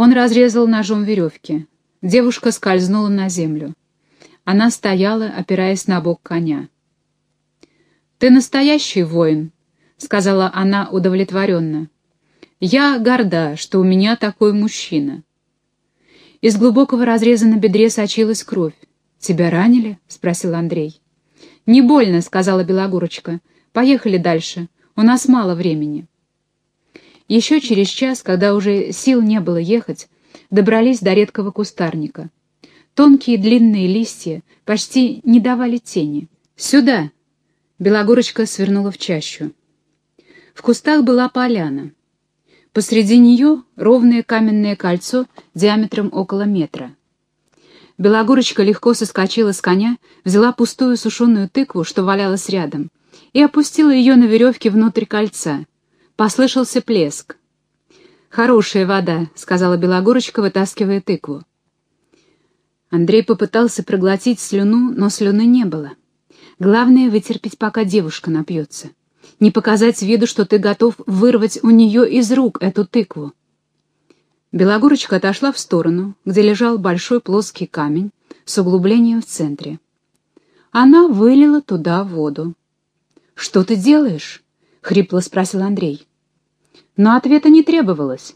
Он разрезал ножом веревки. Девушка скользнула на землю. Она стояла, опираясь на бок коня. «Ты настоящий воин», — сказала она удовлетворенно. «Я горда, что у меня такой мужчина». Из глубокого разреза на бедре сочилась кровь. «Тебя ранили?» — спросил Андрей. «Не больно», — сказала Белогорочка. «Поехали дальше. У нас мало времени». Еще через час, когда уже сил не было ехать, добрались до редкого кустарника. Тонкие длинные листья почти не давали тени. «Сюда!» — Белогорочка свернула в чащу. В кустах была поляна. Посреди нее ровное каменное кольцо диаметром около метра. Белогорочка легко соскочила с коня, взяла пустую сушеную тыкву, что валялась рядом, и опустила ее на веревке внутрь кольца. Послышался плеск. «Хорошая вода», — сказала Белогорочка, вытаскивая тыкву. Андрей попытался проглотить слюну, но слюны не было. Главное — вытерпеть, пока девушка напьется. Не показать виду, что ты готов вырвать у нее из рук эту тыкву. Белогорочка отошла в сторону, где лежал большой плоский камень с углублением в центре. Она вылила туда воду. «Что ты делаешь?» — хрипло спросил Андрей. Но ответа не требовалось.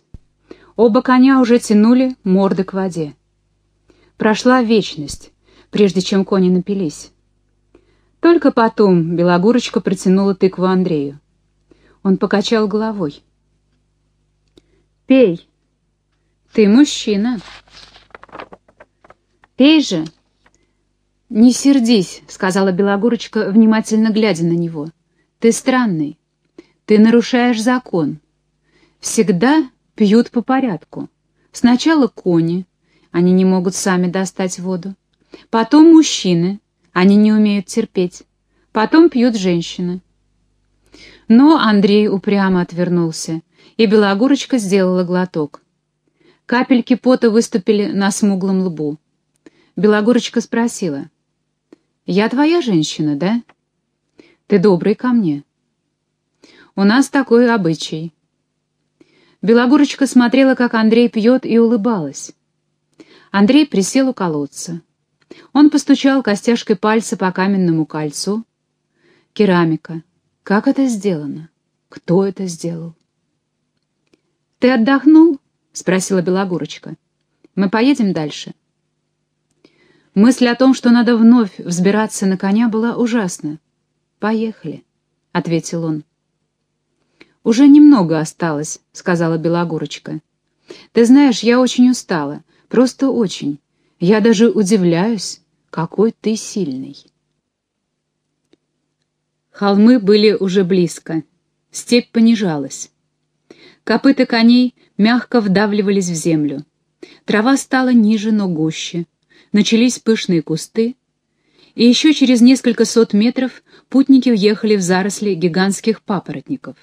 Оба коня уже тянули морды к воде. Прошла вечность, прежде чем кони напились. Только потом Белогорочка протянула тыкву Андрею. Он покачал головой. «Пей!» Ты мужчина. Пей же. Не сердись, сказала Белогорочка, внимательно глядя на него. Ты странный. Ты нарушаешь закон. Всегда пьют по порядку. Сначала кони, они не могут сами достать воду. Потом мужчины, они не умеют терпеть. Потом пьют женщины. Но Андрей упрямо отвернулся, и Белогорочка сделала глоток. Капельки пота выступили на смуглом лбу. Белогорочка спросила. «Я твоя женщина, да? Ты добрый ко мне». «У нас такой обычай». Белогорочка смотрела, как Андрей пьет, и улыбалась. Андрей присел у колодца. Он постучал костяшкой пальца по каменному кольцу. Керамика. Как это сделано? Кто это сделал? «Ты отдохнул?» — спросила Белогорочка. «Мы поедем дальше?» Мысль о том, что надо вновь взбираться на коня, была ужасна. «Поехали», — ответил он. «Уже немного осталось», — сказала Белогорочка. «Ты знаешь, я очень устала, просто очень. Я даже удивляюсь, какой ты сильный». Холмы были уже близко. Степь понижалась. Копыта коней мягко вдавливались в землю. Трава стала ниже, но гуще. Начались пышные кусты. И еще через несколько сот метров путники въехали в заросли гигантских папоротников.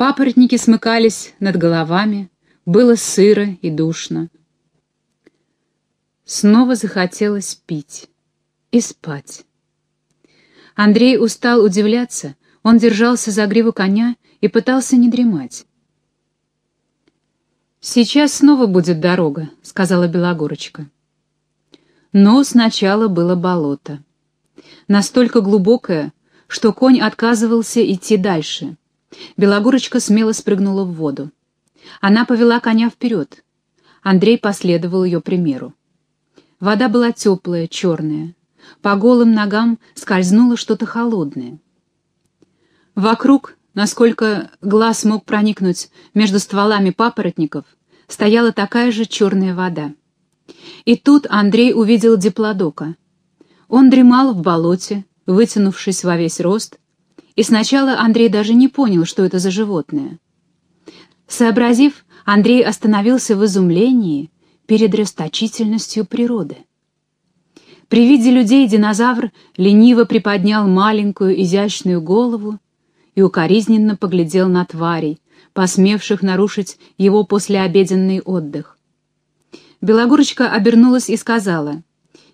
Папоротники смыкались над головами, было сыро и душно. Снова захотелось пить и спать. Андрей устал удивляться, он держался за гриву коня и пытался не дремать. «Сейчас снова будет дорога», — сказала Белогорочка. Но сначала было болото. Настолько глубокое, что конь отказывался идти дальше. Белогорочка смело спрыгнула в воду. Она повела коня вперед. Андрей последовал ее примеру. Вода была теплая, черная. По голым ногам скользнуло что-то холодное. Вокруг Насколько глаз мог проникнуть между стволами папоротников, стояла такая же черная вода. И тут Андрей увидел диплодока. Он дремал в болоте, вытянувшись во весь рост, и сначала Андрей даже не понял, что это за животное. Сообразив, Андрей остановился в изумлении перед расточительностью природы. При виде людей динозавр лениво приподнял маленькую изящную голову и укоризненно поглядел на тварей, посмевших нарушить его послеобеденный отдых. Белогорочка обернулась и сказала,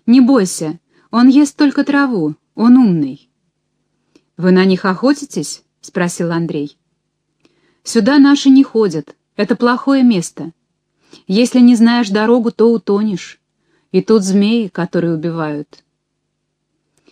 «Не бойся, он ест только траву, он умный». «Вы на них охотитесь?» — спросил Андрей. «Сюда наши не ходят, это плохое место. Если не знаешь дорогу, то утонешь. И тут змеи, которые убивают.